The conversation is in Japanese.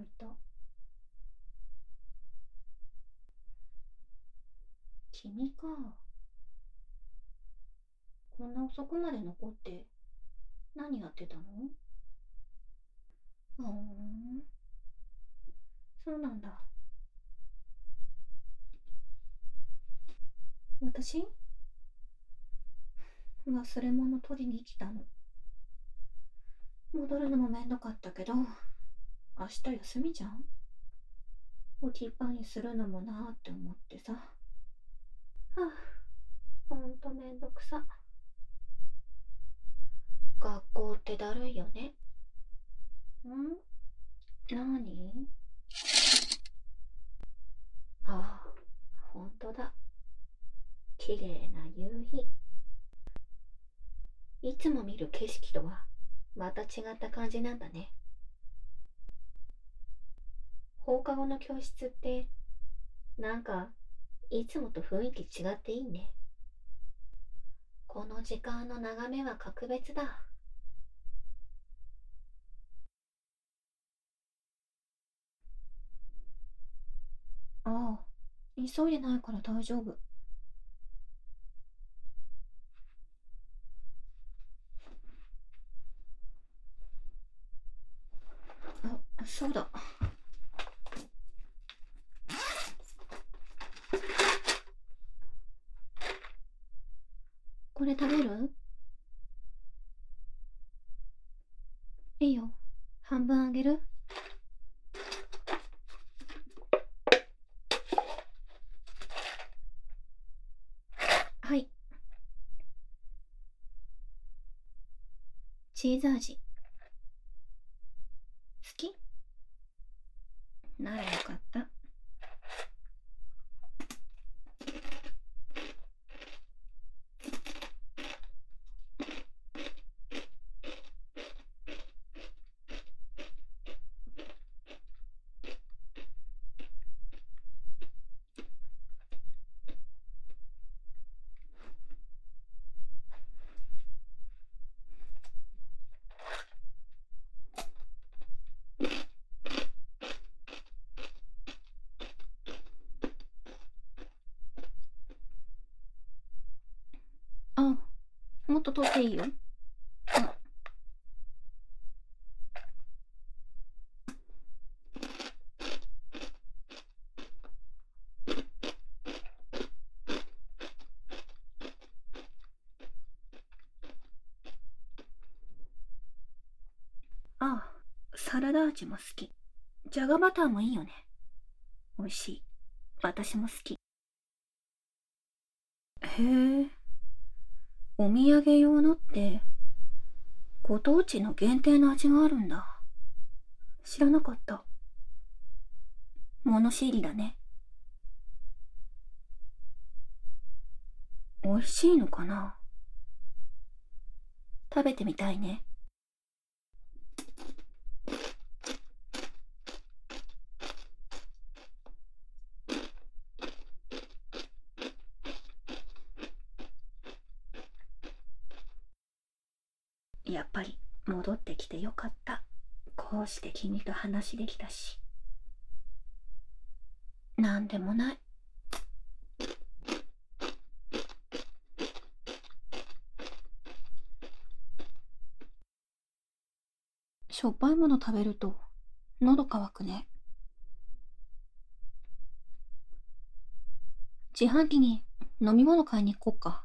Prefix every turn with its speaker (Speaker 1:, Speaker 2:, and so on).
Speaker 1: いた。君か。こんな遅くまで残って何やってたの？ふーん。そうなんだ。私？忘れ物取りに来たの。戻るのもめんどかったけど、明日休みじゃん？置きっぱにするのもなーって思ってさ。はあ、ほんとめんどくさ。学校ってだるいよね。ん？なにああ、ほんとだ。綺麗な夕日。いつも見る景色とはまた違った感じなんだね。放課後の教室ってなんかいつもと雰囲気違っていいね。この時間の眺めは格別だ。ああ、急いでないから大丈夫。あ、そうだ。これ食べる？いいよ。半分あげる？はい。チーズ味。好き？ならよかった。あ、もっと取っていいよ。ああ、サラダ味も好き。じゃがバターもいいよね。美味しい。私も好き。へえ。お土産用のって、ご当地の限定の味があるんだ。知らなかった。物知りだね。美味しいのかな？食べてみたいね。やっぱり戻ってきてよかった。こうして君と話できたし。なんでもない。しょっぱいもの食べると喉乾くね。自販機に飲み物買いに行こっか。